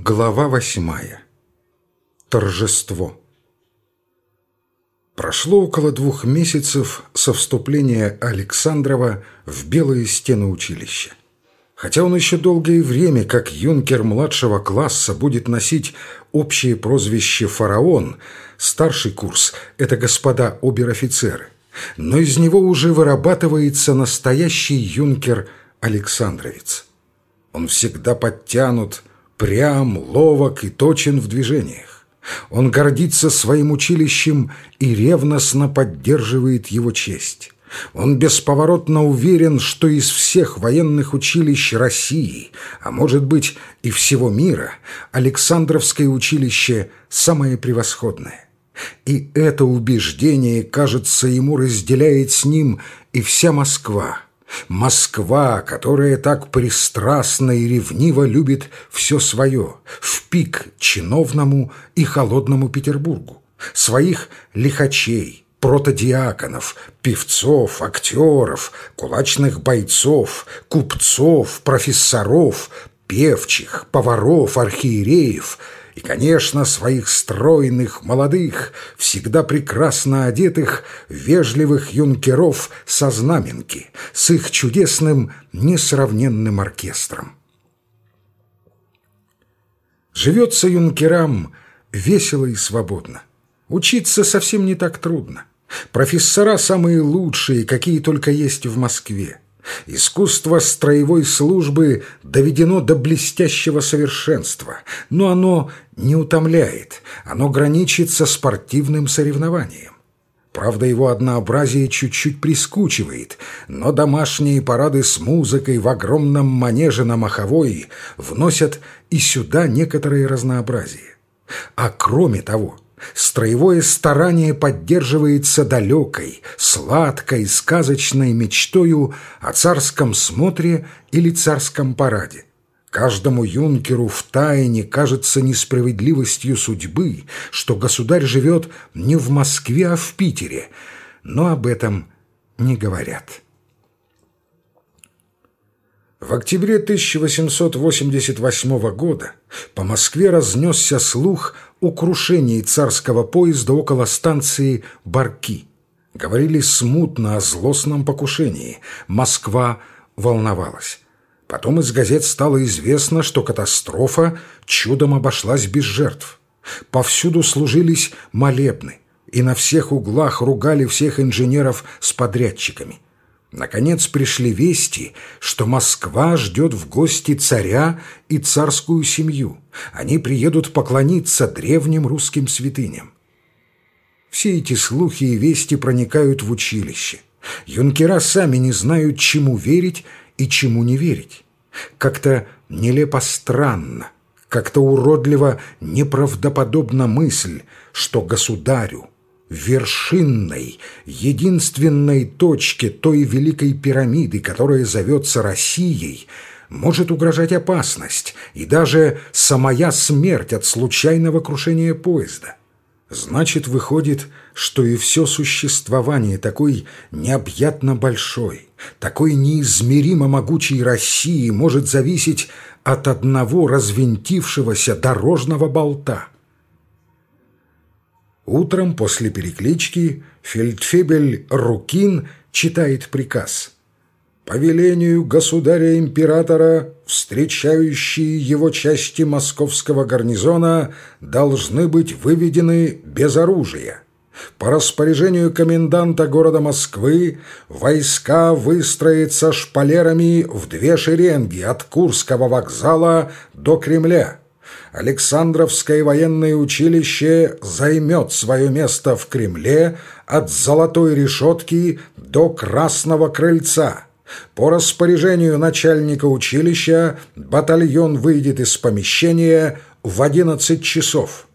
Глава восьмая. Торжество. Прошло около двух месяцев со вступления Александрова в белые стены училища. Хотя он еще долгое время, как юнкер младшего класса, будет носить общее прозвище «фараон», старший курс – это господа обер-офицеры, но из него уже вырабатывается настоящий юнкер-александровец. Он всегда подтянут, прям, ловок и точен в движениях. Он гордится своим училищем и ревностно поддерживает его честь. Он бесповоротно уверен, что из всех военных училищ России, а может быть и всего мира, Александровское училище самое превосходное. И это убеждение, кажется, ему разделяет с ним и вся Москва – Москва, которая так пристрастно и ревниво любит все свое, в пик чиновному и холодному Петербургу, своих лихачей, протодиаконов, певцов, актеров, кулачных бойцов, купцов, профессоров, певчих, поваров, архиереев – и, конечно, своих стройных, молодых, всегда прекрасно одетых, вежливых юнкеров со знаменки, с их чудесным, несравненным оркестром. Живется юнкерам весело и свободно. Учиться совсем не так трудно. Профессора самые лучшие, какие только есть в Москве. Искусство строевой службы доведено до блестящего совершенства, но оно не утомляет, оно граничит со спортивным соревнованием. Правда, его однообразие чуть-чуть прискучивает, но домашние парады с музыкой в огромном манеже на Маховой вносят и сюда некоторое разнообразие. А кроме того – Строевое старание поддерживается далекой, сладкой, сказочной мечтою о царском смотре или царском параде. Каждому юнкеру в тайне кажется несправедливостью судьбы, что государь живет не в Москве, а в Питере, но об этом не говорят. В октябре 1888 года по Москве разнесся слух о крушении царского поезда около станции Барки. Говорили смутно о злостном покушении. Москва волновалась. Потом из газет стало известно, что катастрофа чудом обошлась без жертв. Повсюду служились молебны, и на всех углах ругали всех инженеров с подрядчиками – Наконец пришли вести, что Москва ждет в гости царя и царскую семью. Они приедут поклониться древним русским святыням. Все эти слухи и вести проникают в училище. Юнкера сами не знают, чему верить и чему не верить. Как-то нелепо странно, как-то уродливо неправдоподобна мысль, что государю, вершинной, единственной точке той великой пирамиды, которая зовется Россией, может угрожать опасность и даже самая смерть от случайного крушения поезда. Значит, выходит, что и все существование такой необъятно большой, такой неизмеримо могучей России может зависеть от одного развинтившегося дорожного болта – Утром после переклички фельдфебель Рукин читает приказ. По велению государя-императора встречающие его части московского гарнизона должны быть выведены без оружия. По распоряжению коменданта города Москвы войска выстроятся шпалерами в две шеренги от Курского вокзала до Кремля. Александровское военное училище займет свое место в Кремле от Золотой решетки до Красного крыльца. По распоряжению начальника училища батальон выйдет из помещения в 11 часов.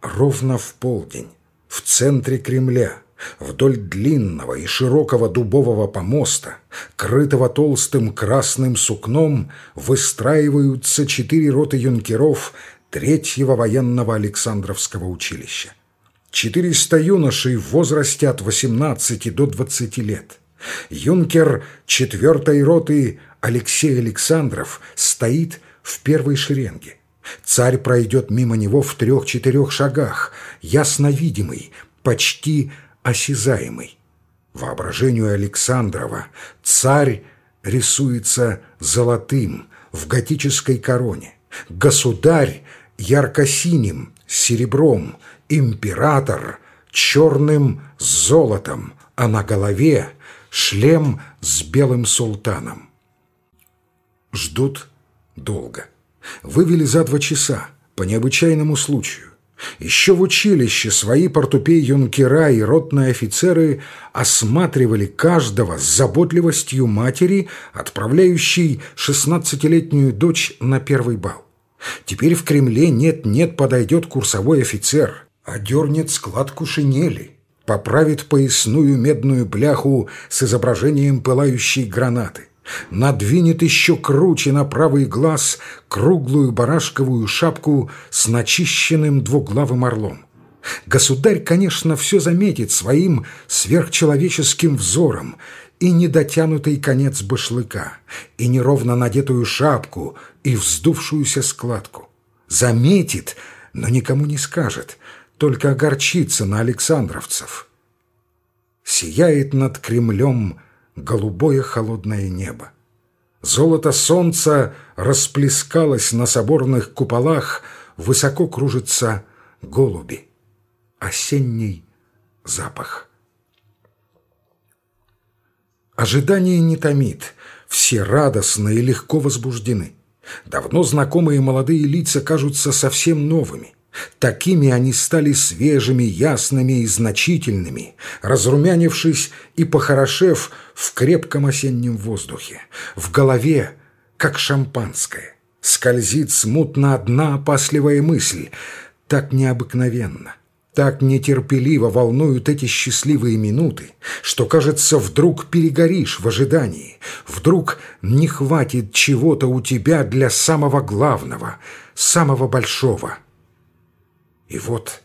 Ровно в полдень в центре Кремля – Вдоль длинного и широкого дубового помоста, крытого толстым красным сукном, выстраиваются четыре роты юнкеров третьего военного Александровского училища. Четыреста юношей в возрасте от 18 до 20 лет. Юнкер четвертой роты Алексей Александров стоит в первой шеренге. Царь пройдет мимо него в трех-четырех шагах, ясно видимый, почти осязаемый. Воображению Александрова царь рисуется золотым в готической короне, государь ярко-синим с серебром, император черным с золотом, а на голове шлем с белым султаном. Ждут долго. Вывели за два часа, по необычайному случаю. Еще в училище свои портупей-юнкера и ротные офицеры осматривали каждого с заботливостью матери, отправляющей шестнадцатилетнюю дочь на первый бал. Теперь в Кремле нет-нет подойдет курсовой офицер, одернет складку шинели, поправит поясную медную бляху с изображением пылающей гранаты надвинет еще круче на правый глаз круглую барашковую шапку с начищенным двуглавым орлом. Государь, конечно, все заметит своим сверхчеловеческим взором и недотянутый конец башлыка, и неровно надетую шапку, и вздувшуюся складку. Заметит, но никому не скажет, только огорчится на Александровцев. Сияет над Кремлем голубое холодное небо. Золото солнца расплескалось на соборных куполах, высоко кружится голуби. Осенний запах. Ожидание не томит, все радостны и легко возбуждены. Давно знакомые молодые лица кажутся совсем новыми – Такими они стали свежими, ясными и значительными, разрумянившись и похорошев в крепком осеннем воздухе. В голове, как шампанское, скользит смутно одна опасливая мысль. Так необыкновенно, так нетерпеливо волнуют эти счастливые минуты, что, кажется, вдруг перегоришь в ожидании, вдруг не хватит чего-то у тебя для самого главного, самого большого — и вот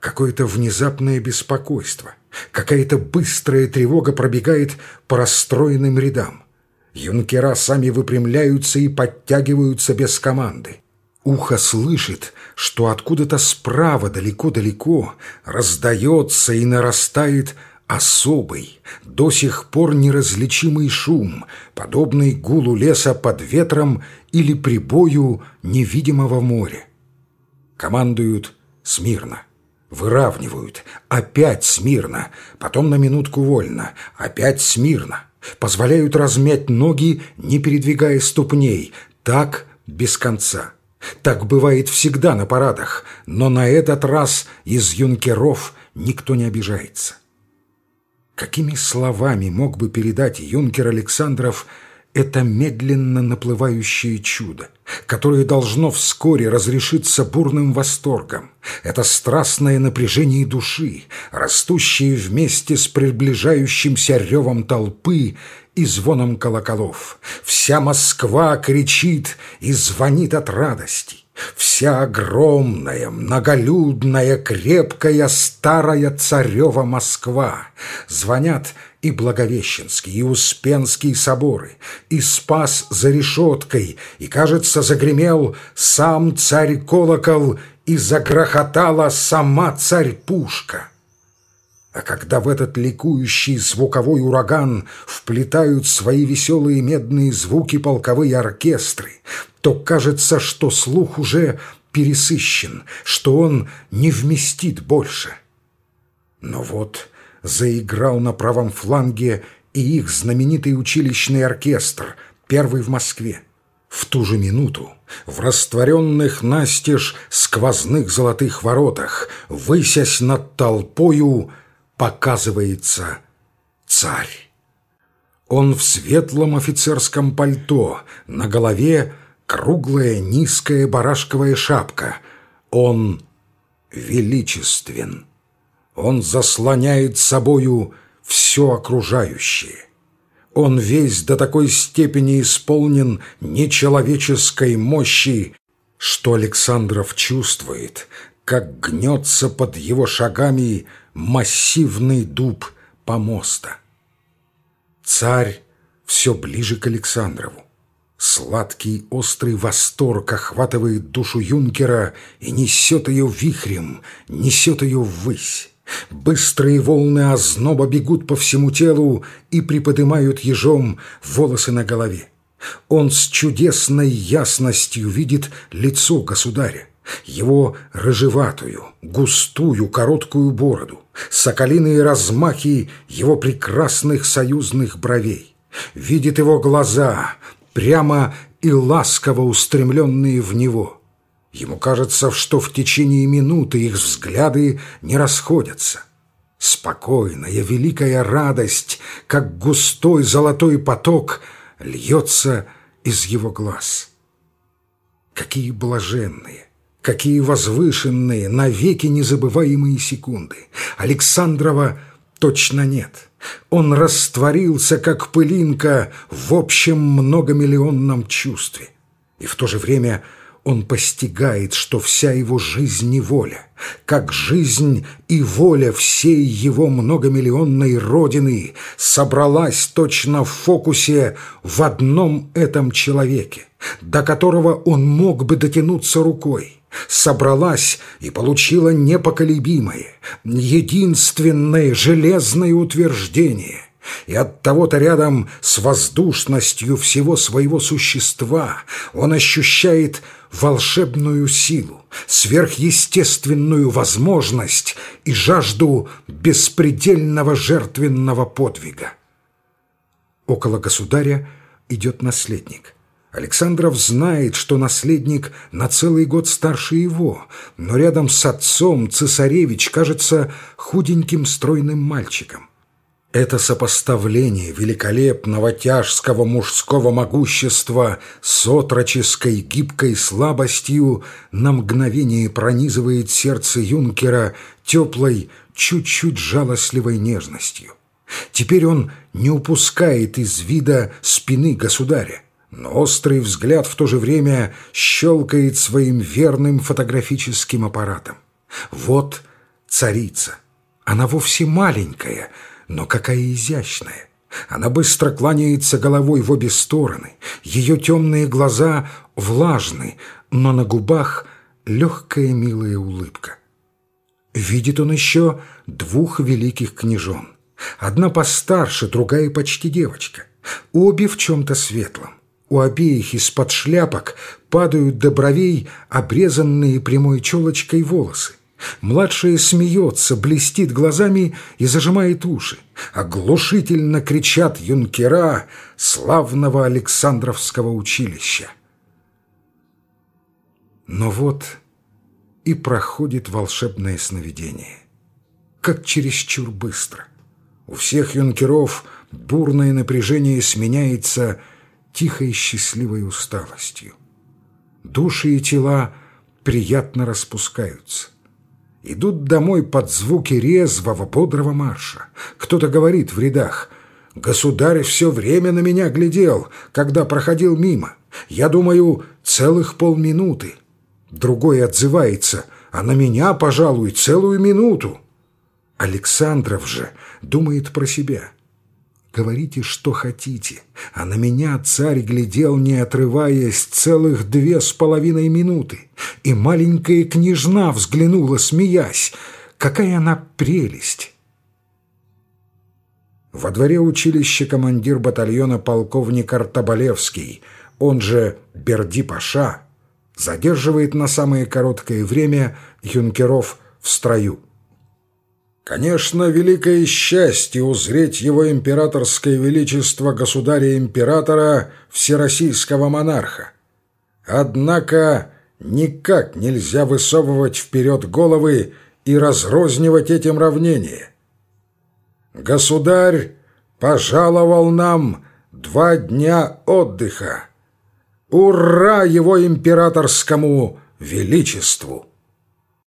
какое-то внезапное беспокойство, какая-то быстрая тревога пробегает по расстроенным рядам. Юнкера сами выпрямляются и подтягиваются без команды. Ухо слышит, что откуда-то справа далеко-далеко раздается и нарастает особый, до сих пор неразличимый шум, подобный гулу леса под ветром или прибою невидимого моря. Командуют смирно. Выравнивают. Опять смирно. Потом на минутку вольно. Опять смирно. Позволяют размять ноги, не передвигая ступней. Так без конца. Так бывает всегда на парадах, но на этот раз из юнкеров никто не обижается. Какими словами мог бы передать юнкер Александров это медленно наплывающее чудо, которое должно вскоре разрешиться бурным восторгом, это страстное напряжение души, растущее вместе с приближающимся ревом толпы и звоном колоколов. Вся Москва кричит и звонит от радости. Вся огромная, многолюдная, крепкая, старая царева Москва. Звонят и Благовещенский, и Успенский соборы, и Спас за решеткой, и, кажется, загремел сам царь-колокол, и загрохотала сама царь-пушка. А когда в этот ликующий звуковой ураган вплетают свои веселые медные звуки полковые оркестры, то кажется, что слух уже пересыщен, что он не вместит больше. Но вот заиграл на правом фланге и их знаменитый училищный оркестр, первый в Москве. В ту же минуту в растворенных настежь сквозных золотых воротах, высясь над толпою, показывается царь. Он в светлом офицерском пальто, на голове круглая низкая барашковая шапка. Он величествен. Он заслоняет собою все окружающее. Он весь до такой степени исполнен нечеловеческой мощи, что Александров чувствует, как гнется под его шагами массивный дуб помоста. Царь все ближе к Александрову. Сладкий острый восторг охватывает душу юнкера и несет ее вихрем, несет ее ввысь. Быстрые волны озноба бегут по всему телу и приподнимают ежом волосы на голове. Он с чудесной ясностью видит лицо государя, его рыжеватую, густую, короткую бороду, соколиные размахи его прекрасных союзных бровей. Видит его глаза, прямо и ласково устремленные в него. Ему кажется, что в течение минуты их взгляды не расходятся. Спокойная, великая радость, как густой золотой поток, льется из его глаз. Какие блаженные, какие возвышенные, навеки незабываемые секунды. Александрова точно нет. Он растворился, как пылинка, в общем многомиллионном чувстве. И в то же время он постигает, что вся его жизнь не воля, как жизнь и воля всей его многомиллионной родины собралась точно в фокусе в одном этом человеке, до которого он мог бы дотянуться рукой собралась и получила непоколебимое, единственное железное утверждение. И от того-то рядом с воздушностью всего своего существа он ощущает волшебную силу, сверхъестественную возможность и жажду беспредельного жертвенного подвига. Около государя идет наследник – Александров знает, что наследник на целый год старше его, но рядом с отцом цесаревич кажется худеньким стройным мальчиком. Это сопоставление великолепного тяжского мужского могущества с отроческой гибкой слабостью на мгновение пронизывает сердце юнкера теплой, чуть-чуть жалостливой нежностью. Теперь он не упускает из вида спины государя но острый взгляд в то же время щелкает своим верным фотографическим аппаратом. Вот царица. Она вовсе маленькая, но какая изящная. Она быстро кланяется головой в обе стороны. Ее темные глаза влажны, но на губах легкая милая улыбка. Видит он еще двух великих княжон. Одна постарше, другая почти девочка. Обе в чем-то светлом. У обеих из-под шляпок падают до бровей обрезанные прямой челочкой волосы. Младшая смеется, блестит глазами и зажимает уши. Оглушительно кричат юнкера славного Александровского училища. Но вот и проходит волшебное сновидение. Как чересчур быстро. У всех юнкеров бурное напряжение сменяется тихой счастливой усталостью. Души и тела приятно распускаются. Идут домой под звуки резвого, бодрого марша. Кто-то говорит в рядах «Государь все время на меня глядел, когда проходил мимо. Я думаю, целых полминуты». Другой отзывается «А на меня, пожалуй, целую минуту». Александров же думает про себя – Говорите, что хотите, а на меня царь глядел, не отрываясь, целых две с половиной минуты, и маленькая княжна взглянула, смеясь. Какая она прелесть! Во дворе училища командир батальона полковник Артабалевский, он же Берди-Паша, задерживает на самое короткое время юнкеров в строю. Конечно, великое счастье узреть его императорское величество государя-императора всероссийского монарха. Однако никак нельзя высовывать вперед головы и разрознивать этим равнение. Государь пожаловал нам два дня отдыха. Ура его императорскому величеству!